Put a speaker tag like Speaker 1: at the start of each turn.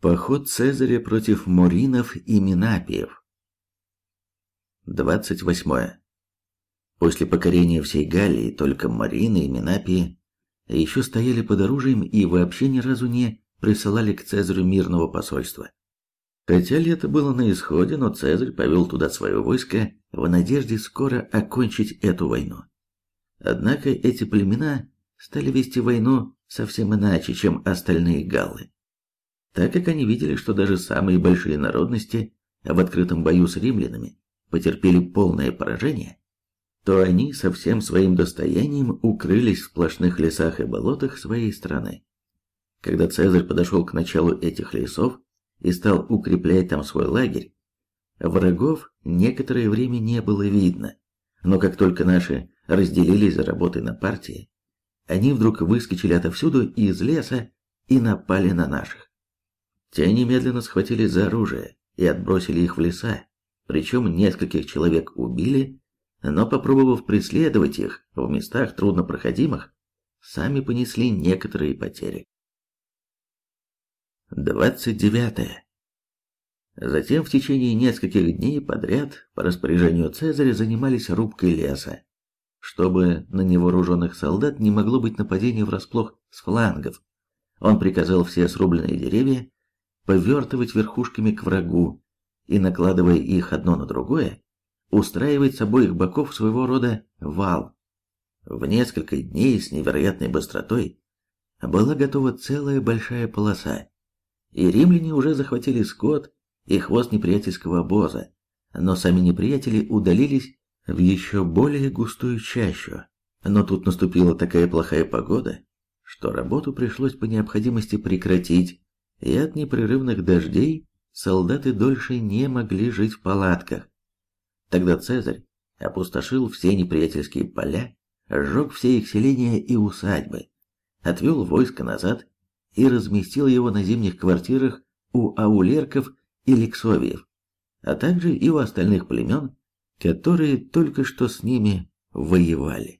Speaker 1: Поход Цезаря против Моринов и Минапиев. 28. После покорения всей Галлии только Марины и Минапии еще стояли под оружием и вообще ни разу не присылали к Цезарю мирного посольства. Хотя лето было на исходе, но Цезарь повел туда свое войско в надежде скоро окончить эту войну. Однако эти племена стали вести войну совсем иначе, чем остальные галлы так как они видели, что даже самые большие народности в открытом бою с римлянами потерпели полное поражение, то они со всем своим достоянием укрылись в сплошных лесах и болотах своей страны. Когда Цезарь подошел к началу этих лесов и стал укреплять там свой лагерь, врагов некоторое время не было видно, но как только наши разделились за работой на партии, они вдруг выскочили отовсюду из леса и напали на наших. Те немедленно схватились за оружие и отбросили их в леса, причем нескольких человек убили, но попробовав преследовать их в местах труднопроходимых, сами понесли некоторые потери. 29. Затем в течение нескольких дней подряд по распоряжению Цезаря занимались рубкой леса, чтобы на невооруженных солдат не могло быть нападения врасплох с флангов. Он приказал все срубленные деревья повертывать верхушками к врагу и, накладывая их одно на другое, устраивать с обоих боков своего рода вал. В несколько дней с невероятной быстротой была готова целая большая полоса, и римляне уже захватили скот и хвост неприятельского обоза, но сами неприятели удалились в еще более густую чащу. Но тут наступила такая плохая погода, что работу пришлось по необходимости прекратить и от непрерывных дождей солдаты дольше не могли жить в палатках. Тогда Цезарь опустошил все неприятельские поля, сжег все их селения и усадьбы, отвел войско назад и разместил его на зимних квартирах у аулерков и лексовиев, а также и у остальных племен, которые только что с ними воевали.